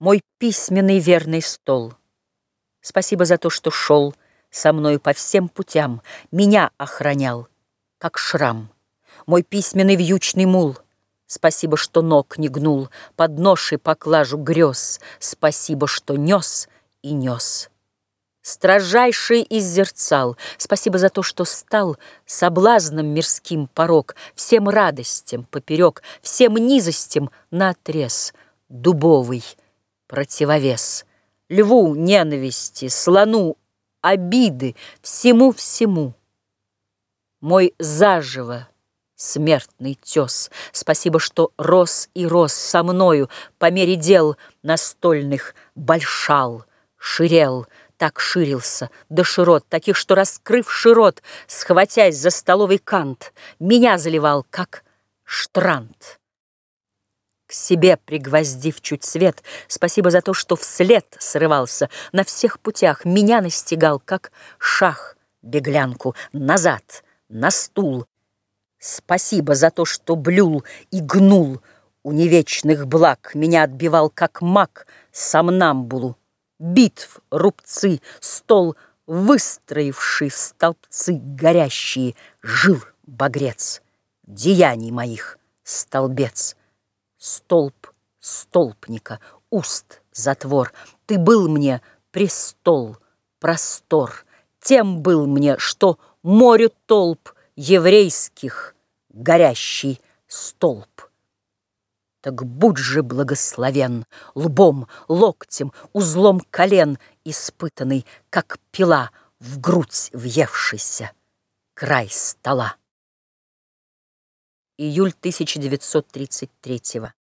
Мой письменный верный стол, Спасибо за то, что шел Со мною по всем путям, Меня охранял, как шрам. Мой письменный вьючный мул, Спасибо, что ног не гнул, Под ношей поклажу грез, Спасибо, что нес и нес. Строжайший из зерцал, Спасибо за то, что стал Соблазном мирским порог, Всем радостям поперек, Всем низостям наотрез, Дубовый — противовес. Льву ненависти, слону обиды, всему-всему. Мой заживо смертный тес, спасибо, что рос и рос со мною по мере дел настольных большал, ширел, так ширился, до широт, таких, что, раскрыв широт, схватясь за столовый кант, меня заливал, как штрант. Себе пригвоздив чуть свет, Спасибо за то, что вслед срывался, На всех путях меня настигал, Как шах беглянку, назад, на стул. Спасибо за то, что блюл и гнул У невечных благ, Меня отбивал, как маг, сомнамбулу. Битв, рубцы, стол, выстроивший в столбцы Горящие, жил багрец, Деяний моих столбец. Столб столпника, уст затвор, Ты был мне престол, простор, Тем был мне, что морю толп Еврейских горящий столб. Так будь же благословен Лбом, локтем, узлом колен Испытанный, как пила В грудь въевшийся край стола. Июль 1933 -го.